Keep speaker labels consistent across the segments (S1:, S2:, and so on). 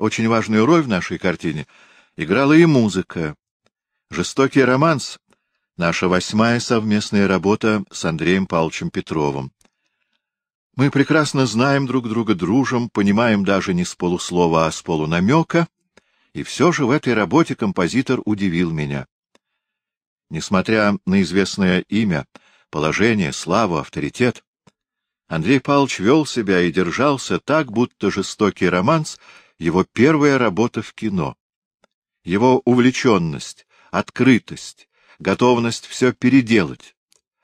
S1: Очень важную роль в нашей картине играла и музыка. «Жестокий романс» — наша восьмая совместная работа с Андреем Павловичем Петровым. Мы прекрасно знаем друг друга, дружим, понимаем даже не с полуслова, а с полунамека, и все же в этой работе композитор удивил меня. Несмотря на известное имя, положение, славу, авторитет, Андрей Павлович вел себя и держался так, будто жестокий романс — его первая работа в кино. Его увлеченность, открытость, готовность все переделать,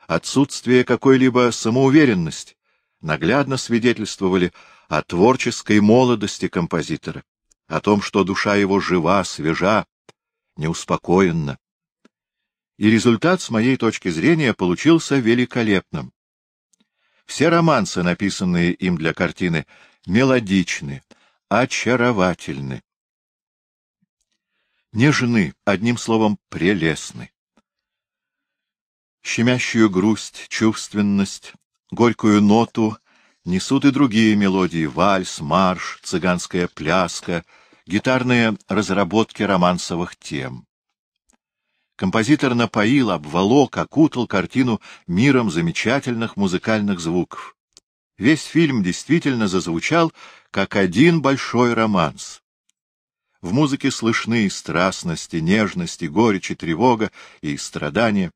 S1: отсутствие какой-либо самоуверенности наглядно свидетельствовали о творческой молодости композитора, о том, что душа его жива, свежа, неуспокоенна и результат, с моей точки зрения, получился великолепным. Все романсы, написанные им для картины, мелодичны, очаровательны. Нежны, одним словом, прелестны. Щемящую грусть, чувственность, горькую ноту несут и другие мелодии — вальс, марш, цыганская пляска, гитарные разработки романсовых тем. Композитор напоил, обволок, окутал картину миром замечательных музыкальных звуков. Весь фильм действительно зазвучал, как один большой романс. В музыке слышны страстности, нежности, горечь и тревога, и страдания.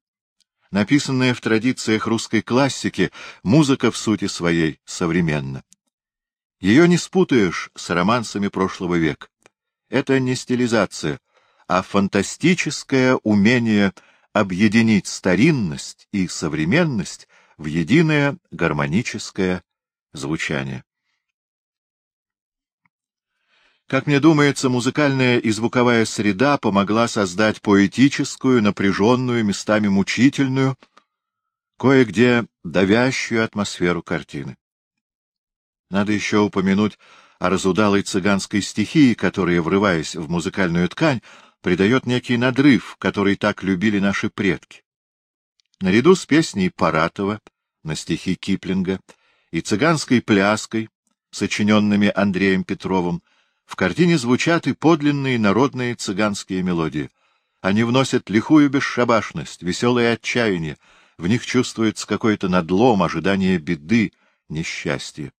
S1: Написанная в традициях русской классики, музыка в сути своей современна. Ее не спутаешь с романсами прошлого века. Это не стилизация, а фантастическое умение объединить старинность и современность в единое гармоническое звучание. Как мне думается, музыкальная и звуковая среда помогла создать поэтическую, напряженную, местами мучительную, кое-где давящую атмосферу картины. Надо еще упомянуть о разудалой цыганской стихии, которая, врываясь в музыкальную ткань, придает некий надрыв, который так любили наши предки. Наряду с песней Паратова на стихи Киплинга и цыганской пляской, сочиненными Андреем Петровым, в картине звучат и подлинные народные цыганские мелодии. Они вносят лихую бесшабашность, веселое отчаяние, в них чувствуется какой-то надлом, ожидание беды, несчастья.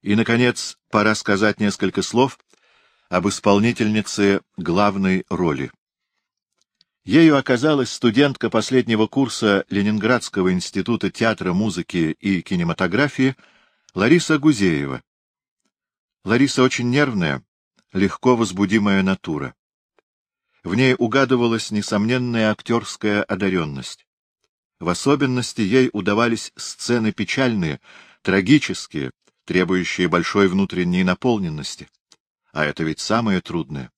S1: И, наконец, пора сказать несколько слов об исполнительнице главной роли. Ею оказалась студентка последнего курса Ленинградского института театра, музыки и кинематографии Лариса Гузеева. Лариса очень нервная, легко возбудимая натура. В ней угадывалась несомненная актерская одаренность. В особенности ей удавались сцены печальные, трагические, требующие большой внутренней наполненности а это ведь самое трудное.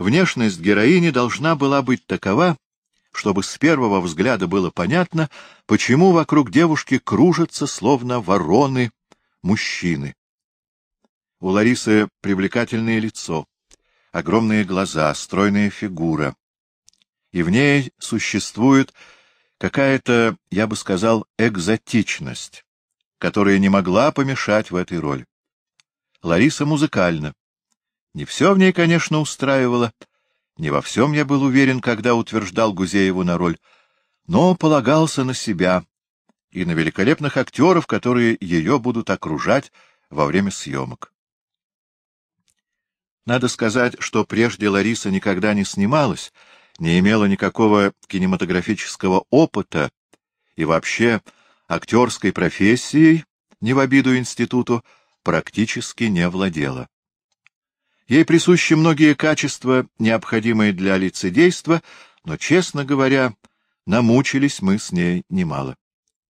S1: Внешность героини должна была быть такова, чтобы с первого взгляда было понятно, почему вокруг девушки кружатся, словно вороны, мужчины. У Ларисы привлекательное лицо, огромные глаза, стройная фигура. И в ней существует какая-то, я бы сказал, экзотичность, которая не могла помешать в этой роли. Лариса музыкальна. Не все в ней, конечно, устраивало. Не во всем я был уверен, когда утверждал Гузееву на роль, но полагался на себя и на великолепных актеров, которые ее будут окружать во время съемок. Надо сказать, что прежде Лариса никогда не снималась, не имела никакого кинематографического опыта и вообще актерской профессией, не в обиду институту, практически не владела. Ей присущи многие качества, необходимые для лицедейства, но, честно говоря, намучились мы с ней немало.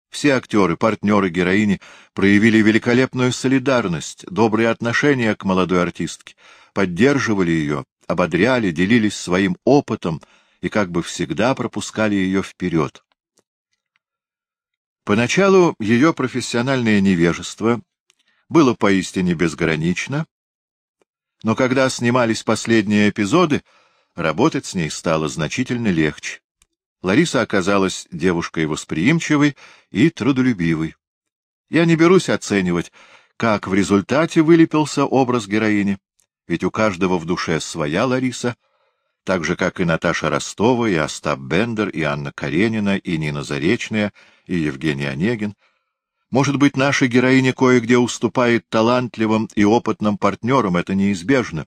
S1: Все актеры, партнеры героини проявили великолепную солидарность, добрые отношения к молодой артистке, поддерживали ее, ободряли, делились своим опытом и как бы всегда пропускали ее вперед. Поначалу ее профессиональное невежество было поистине безгранично, но когда снимались последние эпизоды, работать с ней стало значительно легче. Лариса оказалась девушкой восприимчивой и трудолюбивой. Я не берусь оценивать, как в результате вылепился образ героини, ведь у каждого в душе своя Лариса, так же, как и Наташа Ростова, и Остап Бендер, и Анна Каренина, и Нина Заречная, и Евгений Онегин. Может быть, наша героиня кое-где уступает талантливым и опытным партнерам, это неизбежно.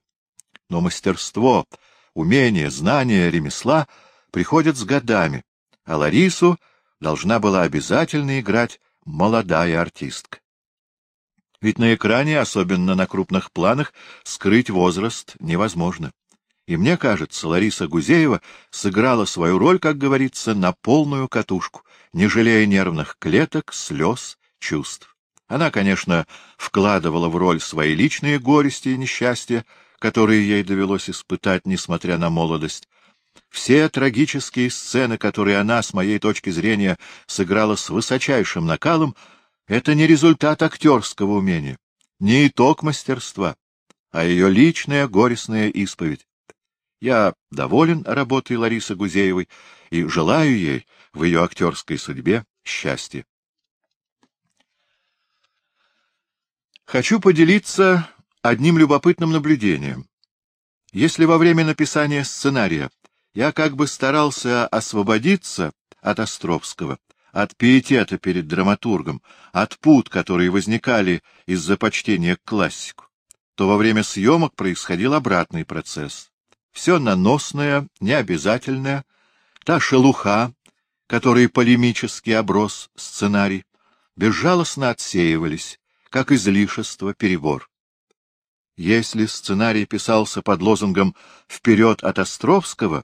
S1: Но мастерство, умение, знание, ремесла приходят с годами, а Ларису должна была обязательно играть молодая артистка. Ведь на экране, особенно на крупных планах, скрыть возраст невозможно. И мне кажется, Лариса Гузеева сыграла свою роль, как говорится, на полную катушку, не жалея нервных клеток, слез, чувств. Она, конечно, вкладывала в роль свои личные горести и несчастья, которые ей довелось испытать, несмотря на молодость. Все трагические сцены, которые она, с моей точки зрения, сыграла с высочайшим накалом, это не результат актерского умения, не итог мастерства, а ее личная горестная исповедь. Я доволен работой Ларисы Гузеевой и желаю ей в ее актерской судьбе счастья. Хочу поделиться одним любопытным наблюдением. Если во время написания сценария я как бы старался освободиться от Островского, от пиетета перед драматургом, от пут, которые возникали из-за почтения к классику, то во время съемок происходил обратный процесс. Все наносное, необязательное, та шелуха, которой полемически оброс сценарий, безжалостно отсеивались, как излишество, перебор. Если сценарий писался под лозунгом «Вперед от Островского»,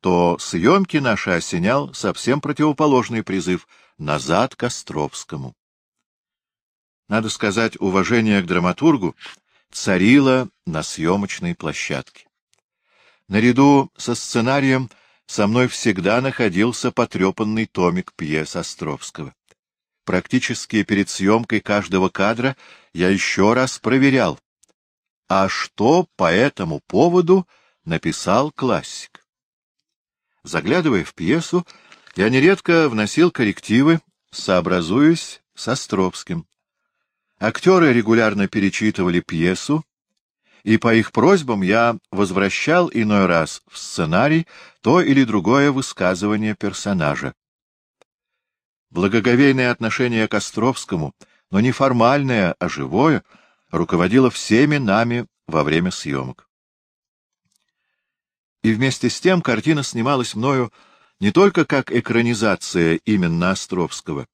S1: то съемки наши осенял совсем противоположный призыв «назад к Островскому». Надо сказать, уважение к драматургу царило на съемочной площадке. Наряду со сценарием со мной всегда находился потрепанный томик пьес Островского. Практически перед съемкой каждого кадра я еще раз проверял, а что по этому поводу написал классик. Заглядывая в пьесу, я нередко вносил коррективы, сообразуясь с Островским. Актеры регулярно перечитывали пьесу, и по их просьбам я возвращал иной раз в сценарий то или другое высказывание персонажа. Благоговейное отношение к Островскому, но не формальное, а живое, руководило всеми нами во время съемок. И вместе с тем картина снималась мною не только как экранизация именно Островского.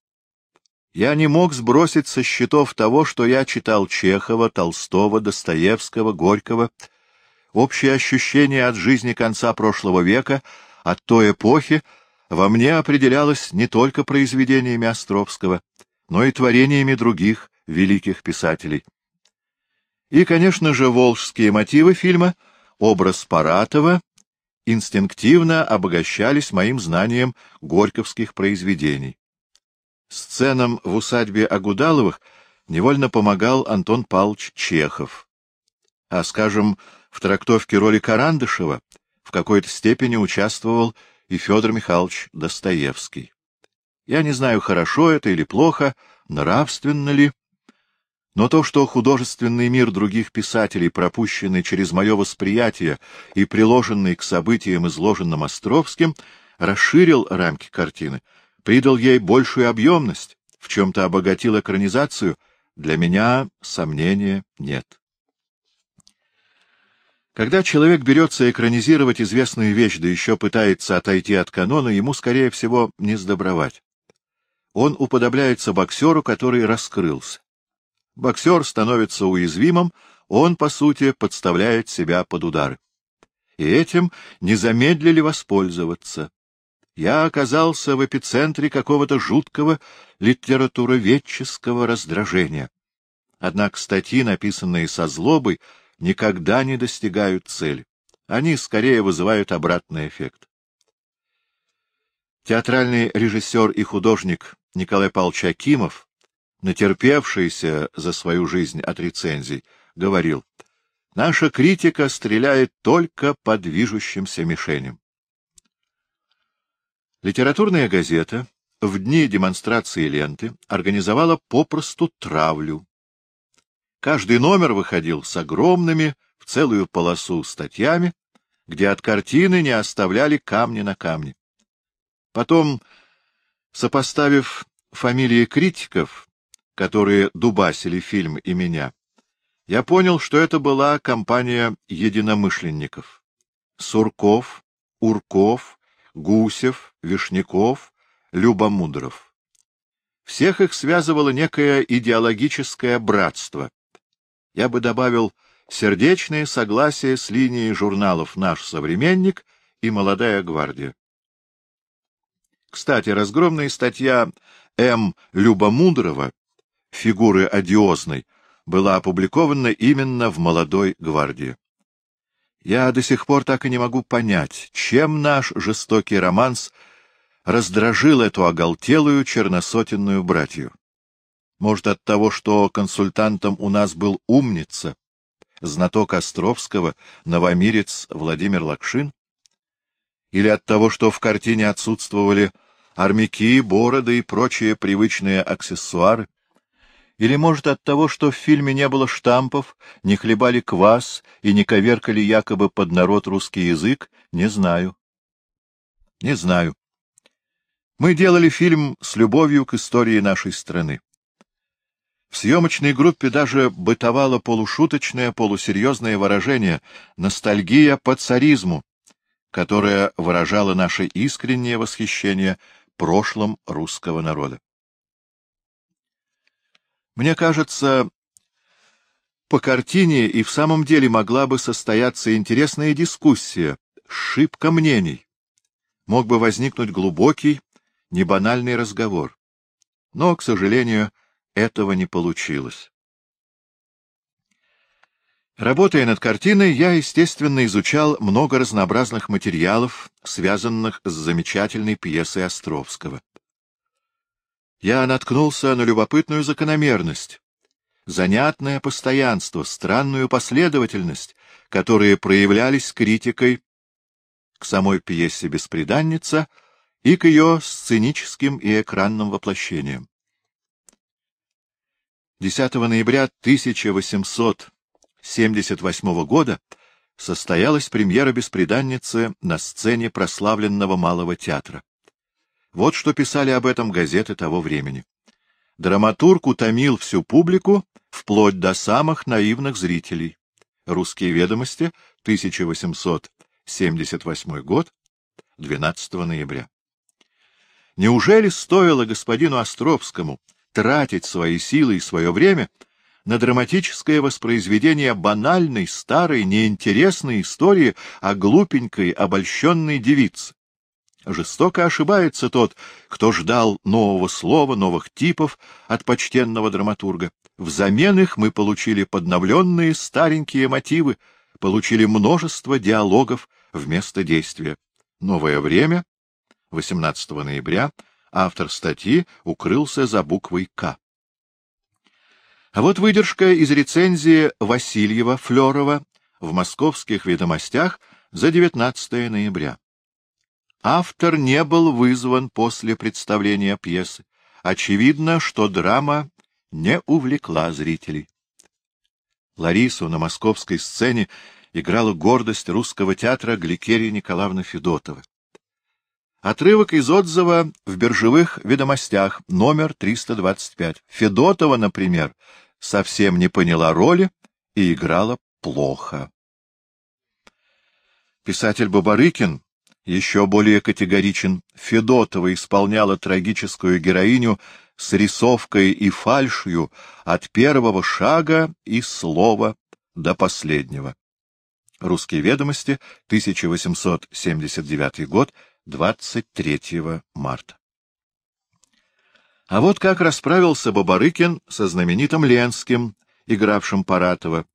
S1: Я не мог сбросить со счетов того, что я читал Чехова, Толстого, Достоевского, Горького. Общее ощущение от жизни конца прошлого века, от той эпохи, во мне определялось не только произведениями Островского, но и творениями других великих писателей. И, конечно же, волжские мотивы фильма, образ Паратова инстинктивно обогащались моим знанием горьковских произведений. Сценам в усадьбе Агудаловых невольно помогал Антон Павлович Чехов. А, скажем, в трактовке роли Карандышева в какой-то степени участвовал и Федор Михайлович Достоевский. Я не знаю, хорошо это или плохо, нравственно ли, но то, что художественный мир других писателей, пропущенный через мое восприятие и приложенный к событиям, изложенным Островским, расширил рамки картины, придал ей большую объемность, в чем-то обогатил экранизацию, для меня сомнения нет. Когда человек берется экранизировать известную вещь, да еще пытается отойти от канона, ему, скорее всего, не сдобровать. Он уподобляется боксеру, который раскрылся. Боксер становится уязвимым, он, по сути, подставляет себя под удары. И этим не замедлили воспользоваться. Я оказался в эпицентре какого-то жуткого литературоведческого раздражения. Однако статьи, написанные со злобой, никогда не достигают цели. Они скорее вызывают обратный эффект. Театральный режиссер и художник Николай Павлович Акимов натерпевшийся за свою жизнь от рецензий, говорил, «Наша критика стреляет только по движущимся мишеням». Литературная газета в дни демонстрации ленты организовала попросту травлю. Каждый номер выходил с огромными в целую полосу статьями, где от картины не оставляли камни на камне. Потом, сопоставив фамилии критиков, которые дубасили фильм и меня, я понял, что это была компания единомышленников. Сурков, Урков, Гусев, Вишняков, Любомудров. Всех их связывало некое идеологическое братство. Я бы добавил сердечное согласие с линией журналов «Наш современник» и «Молодая гвардия». Кстати, разгромная статья М. Любомудрова «Фигуры одиозной» была опубликована именно в «Молодой гвардии». Я до сих пор так и не могу понять, чем наш жестокий романс раздражил эту оголтелую черносотенную братью. Может, от того, что консультантом у нас был умница, знаток Островского, новомирец Владимир Лакшин? Или от того, что в картине отсутствовали армяки, бороды и прочие привычные аксессуары? Или, может, от того, что в фильме не было штампов, не хлебали квас и не коверкали якобы под народ русский язык? Не знаю. Не знаю. Мы делали фильм с любовью к истории нашей страны. В съемочной группе даже бытовало полушуточное, полусерьезное выражение «ностальгия по царизму», которое выражало наше искреннее восхищение прошлым русского народа. Мне кажется, по картине и в самом деле могла бы состояться интересная дискуссия, шибко мнений. Мог бы возникнуть глубокий, небанальный разговор. Но, к сожалению, этого не получилось. Работая над картиной, я, естественно, изучал много разнообразных материалов, связанных с замечательной пьесой Островского. Я наткнулся на любопытную закономерность, занятное постоянство, странную последовательность, которые проявлялись критикой к самой пьесе «Беспреданница» и к ее сценическим и экранным воплощениям. 10 ноября 1878 года состоялась премьера «Беспреданницы» на сцене прославленного Малого театра. Вот что писали об этом газеты того времени. Драматург утомил всю публику, вплоть до самых наивных зрителей. Русские ведомости, 1878 год, 12 ноября. Неужели стоило господину Островскому тратить свои силы и свое время на драматическое воспроизведение банальной, старой, неинтересной истории о глупенькой, обольщенной девице. Жестоко ошибается тот, кто ждал нового слова, новых типов от почтенного драматурга. Взамен их мы получили подновленные старенькие мотивы, получили множество диалогов вместо действия. Новое время, 18 ноября, автор статьи укрылся за буквой «К». А вот выдержка из рецензии Васильева-Флерова в московских ведомостях за 19 ноября. Автор не был вызван после представления пьесы. Очевидно, что драма не увлекла зрителей. Ларису на московской сцене играла гордость русского театра Гликерия Николаевна Федотова. Отрывок из отзыва в биржевых ведомостях, номер 325. Федотова, например, совсем не поняла роли и играла плохо. Писатель Бабарыкин еще более категоричен. Федотова исполняла трагическую героиню с рисовкой и фальшью от первого шага и слова до последнего. Русские ведомости, 1879 год, 23 марта. А вот как расправился Бабарыкин со знаменитым Ленским, игравшим Паратова.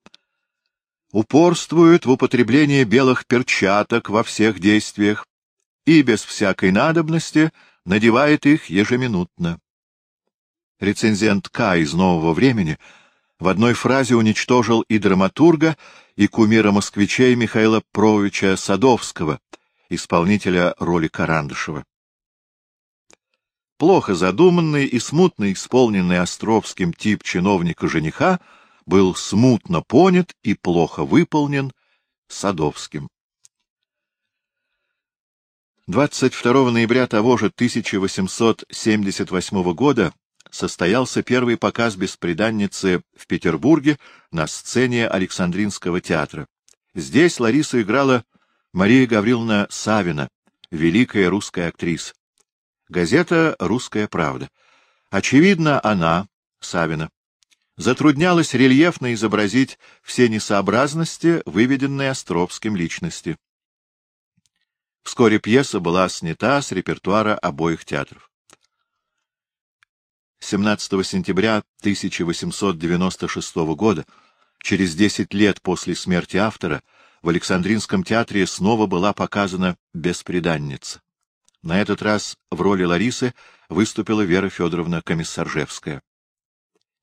S1: Упорствует в употреблении белых перчаток во всех действиях и без всякой надобности надевает их ежеминутно. Рецензент К. из «Нового времени» в одной фразе уничтожил и драматурга, и кумира москвичей Михаила Провича Садовского — исполнителя роли Карандышева. Плохо задуманный и смутно исполненный Островским тип чиновника-жениха был смутно понят и плохо выполнен Садовским. 22 ноября того же 1878 года состоялся первый показ «Беспреданницы» в Петербурге на сцене Александринского театра. Здесь Ларису играла Мария Гавриловна Савина, великая русская актриса. Газета «Русская правда». Очевидно, она, Савина, затруднялась рельефно изобразить все несообразности, выведенные Островским личности. Вскоре пьеса была снята с репертуара обоих театров. 17 сентября 1896 года, через 10 лет после смерти автора, в Александринском театре снова была показана «Беспреданница». На этот раз в роли Ларисы выступила Вера Федоровна Комиссаржевская.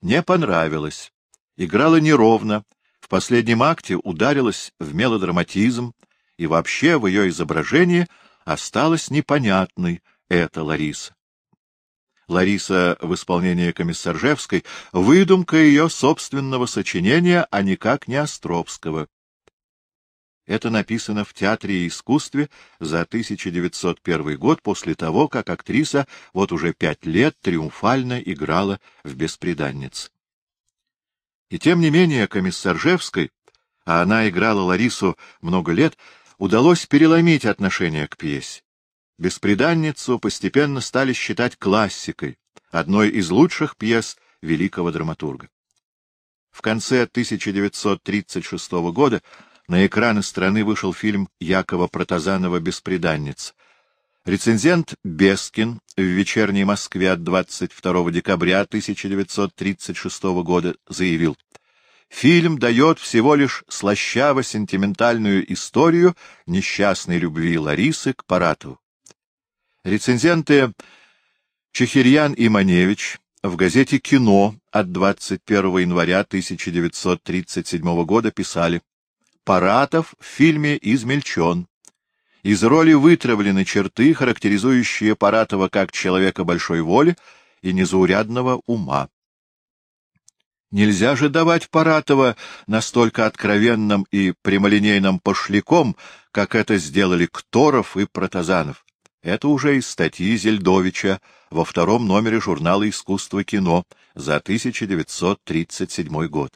S1: Не понравилось. Играла неровно, в последнем акте ударилась в мелодраматизм, и вообще в ее изображении осталась непонятной эта Лариса. Лариса в исполнении Комиссаржевской — выдумка ее собственного сочинения, а никак не Островского. Это написано в Театре и искусстве за 1901 год после того, как актриса вот уже пять лет триумфально играла в «Беспреданнице». И тем не менее Комиссаржевской, а она играла Ларису много лет, удалось переломить отношение к пьесе. «Беспреданницу» постепенно стали считать классикой, одной из лучших пьес великого драматурга. В конце 1936 года на экраны страны вышел фильм Якова Протазанова «Беспреданница». Рецензент Бескин в «Вечерней Москве» от 22 декабря 1936 года заявил — Фильм дает всего лишь слащаво-сентиментальную историю несчастной любви Ларисы к Паратову. Рецензенты Чехирьян и Маневич в газете «Кино» от 21 января 1937 года писали «Паратов в фильме измельчен. Из роли вытравлены черты, характеризующие Паратова как человека большой воли и незаурядного ума. Нельзя же давать Паратова настолько откровенным и прямолинейным пошляком, как это сделали Кторов и Протазанов. Это уже из статьи Зельдовича во втором номере журнала «Искусство кино» за 1937 год.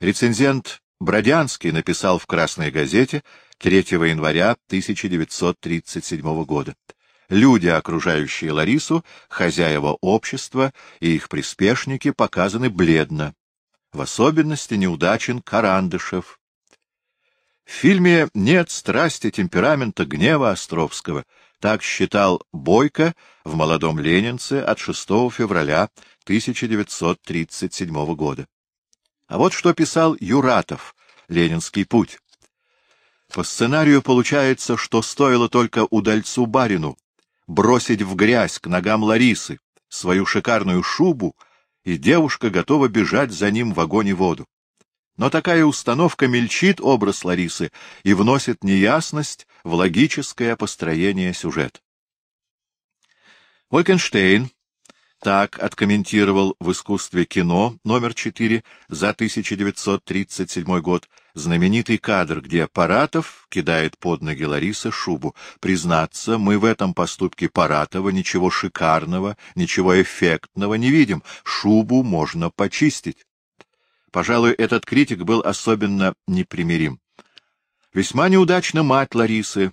S1: Рецензент Бродянский написал в «Красной газете» 3 января 1937 года люди, окружающие Ларису, хозяева общества и их приспешники показаны бледно. В особенности неудачен Карандышев. В фильме нет страсти, темперамента, гнева Островского. Так считал Бойко в «Молодом ленинце» от 6 февраля 1937 года. А вот что писал Юратов «Ленинский путь». По сценарию получается, что стоило только удальцу барину бросить в грязь к ногам Ларисы свою шикарную шубу, и девушка готова бежать за ним в огонь и воду. Но такая установка мельчит образ Ларисы и вносит неясность в логическое построение сюжета. Волькенштейн так откомментировал в искусстве кино номер 4 за 1937 год знаменитый кадр, где Паратов кидает под ноги Ларисы шубу. Признаться, мы в этом поступке Паратова ничего шикарного, ничего эффектного не видим. Шубу можно почистить. Пожалуй, этот критик был особенно непримирим. Весьма неудачна мать Ларисы,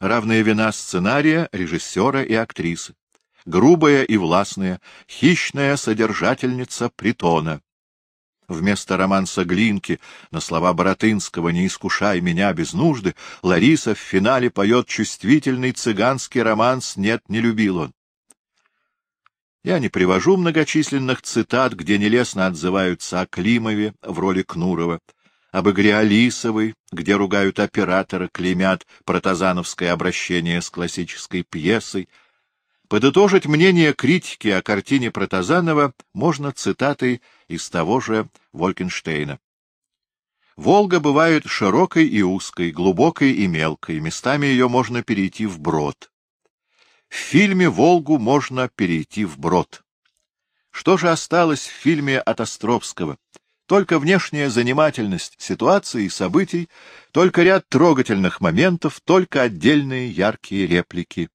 S1: равная вина сценария, режиссера и актрисы грубая и властная, хищная содержательница притона. Вместо романса Глинки на слова Боротынского «Не искушай меня без нужды» Лариса в финале поет чувствительный цыганский романс «Нет, не любил он». Я не привожу многочисленных цитат, где нелестно отзываются о Климове в роли Кнурова, об игре Алисовой, где ругают оператора, клеймят протазановское обращение с классической пьесой, Подытожить мнение критики о картине Протазанова можно цитатой из того же Волькенштейна. Волга бывает широкой и узкой, глубокой и мелкой, местами ее можно перейти в брод. В фильме «Волгу» можно перейти в брод. Что же осталось в фильме от Островского? только внешняя занимательность ситуации и событий, только ряд трогательных моментов, только отдельные яркие реплики.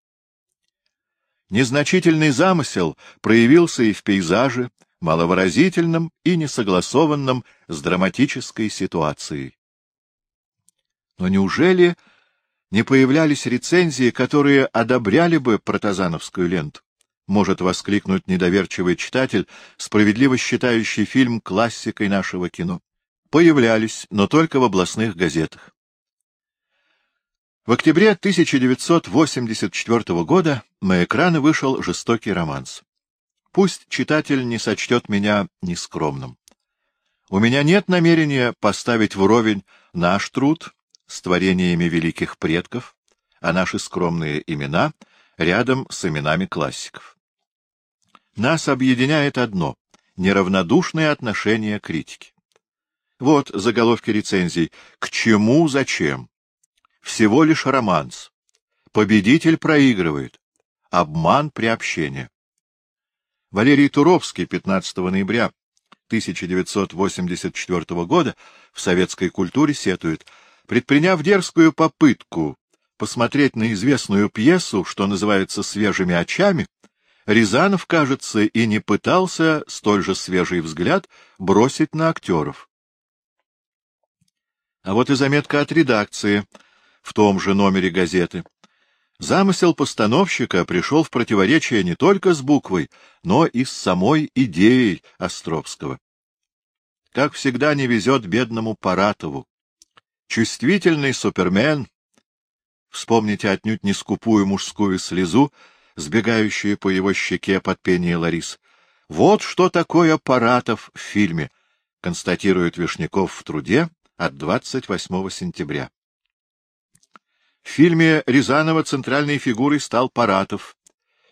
S1: Незначительный замысел проявился и в пейзаже, маловыразительном и несогласованном с драматической ситуацией. Но неужели не появлялись рецензии, которые одобряли бы протазановскую ленту? Может воскликнуть недоверчивый читатель, справедливо считающий фильм классикой нашего кино. Появлялись, но только в областных газетах. В октябре 1984 года на экраны вышел жестокий романс. Пусть читатель не сочтет меня нескромным. У меня нет намерения поставить вровень наш труд с творениями великих предков, а наши скромные имена рядом с именами классиков. Нас объединяет одно — неравнодушное отношение критики. Вот заголовки рецензий «К чему, зачем?» Всего лишь романс. Победитель проигрывает. Обман приобщения. Валерий Туровский 15 ноября 1984 года в советской культуре сетует, предприняв дерзкую попытку посмотреть на известную пьесу, что называется «свежими очами», Рязанов, кажется, и не пытался столь же свежий взгляд бросить на актеров. А вот и заметка от редакции в том же номере газеты. Замысел постановщика пришел в противоречие не только с буквой, но и с самой идеей Островского. Как всегда не везет бедному Паратову. Чувствительный супермен, вспомните отнюдь не скупую мужскую слезу, сбегающую по его щеке под пение Ларис. Вот что такое Паратов в фильме, констатирует Вишняков в труде от 28 сентября. В фильме Рязанова центральной фигурой стал Паратов.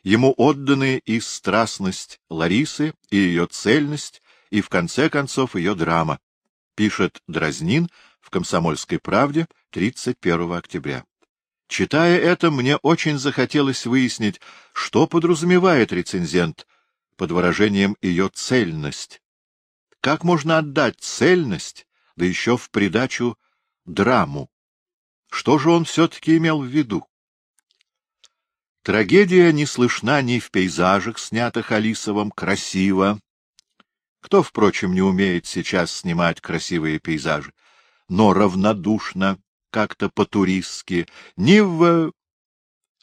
S1: Ему отданы и страстность Ларисы, и ее цельность, и, в конце концов, ее драма, пишет Дразнин в «Комсомольской правде» 31 октября. Читая это, мне очень захотелось выяснить, что подразумевает рецензент под выражением ее цельность. Как можно отдать цельность, да еще в придачу драму? Что же он все-таки имел в виду? Трагедия не слышна ни в пейзажах, снятых Алисовым, красиво. Кто, впрочем, не умеет сейчас снимать красивые пейзажи, но равнодушно, как-то по-туристски, ни в...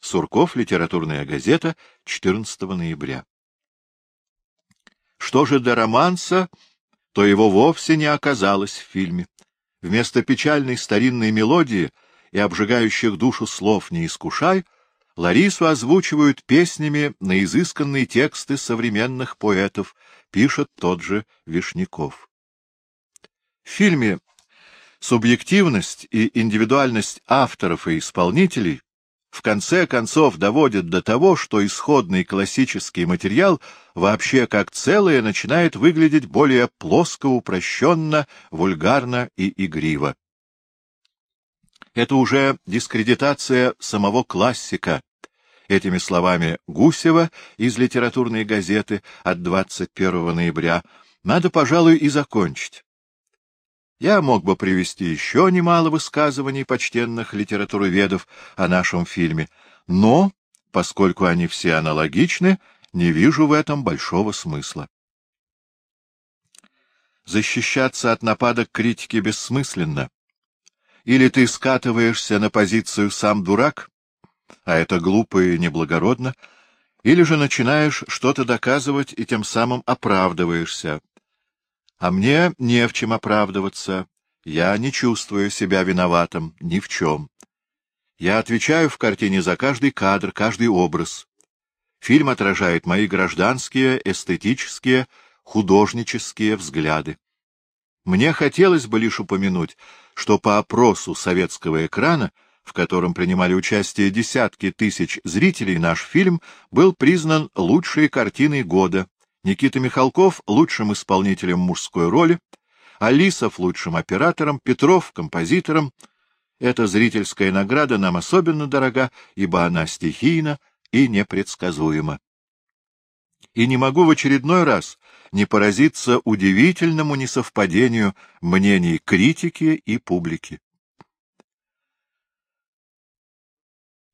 S1: Сурков, литературная газета, 14 ноября. Что же до романса, то его вовсе не оказалось в фильме. Вместо печальной старинной мелодии и обжигающих душу слов не искушай, Ларису озвучивают песнями на изысканные тексты современных поэтов, пишет тот же Вишняков. В фильме субъективность и индивидуальность авторов и исполнителей в конце концов доводят до того, что исходный классический материал вообще как целое начинает выглядеть более плоско, упрощенно, вульгарно и игриво. Это уже дискредитация самого классика. Этими словами Гусева из литературной газеты от 21 ноября надо, пожалуй, и закончить. Я мог бы привести еще немало высказываний почтенных литературоведов о нашем фильме, но, поскольку они все аналогичны, не вижу в этом большого смысла. Защищаться от нападок критики бессмысленно. Или ты скатываешься на позицию «сам дурак», а это глупо и неблагородно, или же начинаешь что-то доказывать и тем самым оправдываешься. А мне не в чем оправдываться, я не чувствую себя виноватым ни в чем. Я отвечаю в картине за каждый кадр, каждый образ. Фильм отражает мои гражданские, эстетические, художнические взгляды. Мне хотелось бы лишь упомянуть, что по опросу советского экрана, в котором принимали участие десятки тысяч зрителей, наш фильм был признан лучшей картиной года, Никита Михалков — лучшим исполнителем мужской роли, Алисов — лучшим оператором, Петров — композитором. Эта зрительская награда нам особенно дорога, ибо она стихийна и непредсказуема. И не могу в очередной раз не поразиться удивительному несовпадению мнений критики и публики.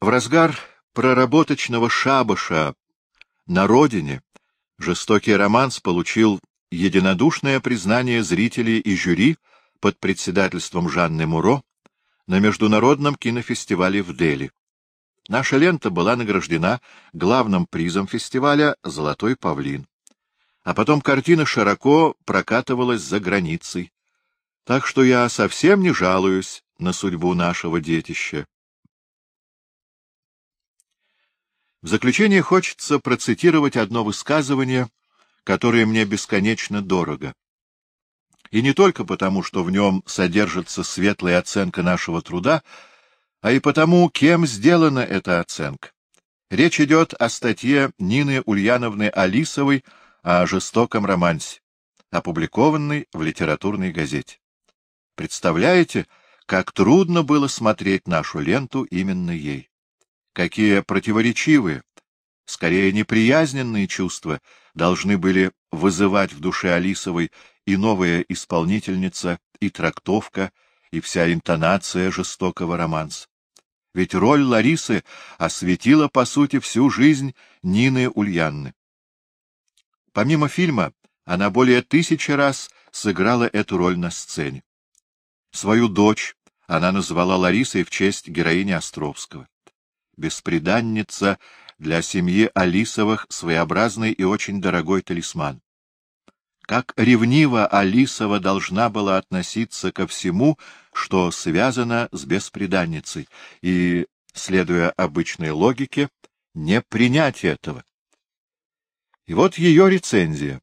S1: В разгар проработочного шабаша на родине жестокий романс получил единодушное признание зрителей и жюри под председательством Жанны Муро на Международном кинофестивале в Дели. Наша лента была награждена главным призом фестиваля «Золотой павлин». А потом картина широко прокатывалась за границей. Так что я совсем не жалуюсь на судьбу нашего детища. В заключение хочется процитировать одно высказывание, которое мне бесконечно дорого. И не только потому, что в нем содержится светлая оценка нашего труда, а и потому, кем сделана эта оценка. Речь идет о статье Нины Ульяновны Алисовой о жестоком романсе, опубликованной в литературной газете. Представляете, как трудно было смотреть нашу ленту именно ей? Какие противоречивые, скорее неприязненные чувства должны были вызывать в душе Алисовой и новая исполнительница, и трактовка, и вся интонация жестокого романса. Ведь роль Ларисы осветила, по сути, всю жизнь Нины Ульянны. Помимо фильма, она более тысячи раз сыграла эту роль на сцене. Свою дочь она назвала Ларисой в честь героини Островского. Бесприданница для семьи Алисовых своеобразный и очень дорогой талисман. Как ревниво Алисова должна была относиться ко всему, что связано с бесприданницей, и, следуя обычной логике, не принять этого. И вот ее рецензия.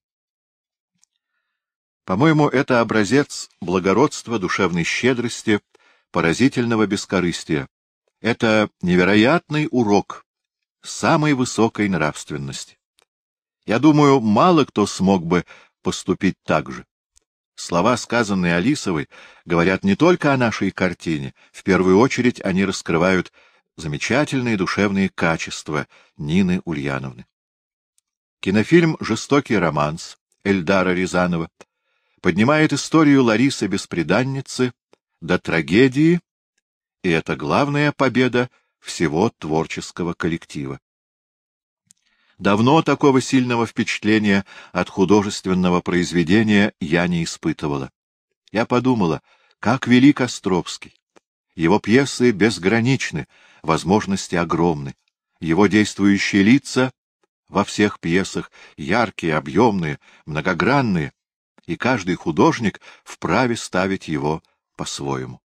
S1: По-моему, это образец благородства, душевной щедрости, поразительного бескорыстия. Это невероятный урок самой высокой нравственности. Я думаю, мало кто смог бы поступить так же. Слова, сказанные Алисовой, говорят не только о нашей картине, в первую очередь они раскрывают замечательные душевные качества Нины Ульяновны. Кинофильм «Жестокий романс» Эльдара Рязанова поднимает историю Ларисы Беспреданницы до трагедии, и это главная победа всего творческого коллектива. Давно такого сильного впечатления от художественного произведения я не испытывала. Я подумала, как велик Островский. Его пьесы безграничны, возможности огромны. Его действующие лица во всех пьесах яркие, объемные, многогранные, и каждый художник вправе ставить его по-своему.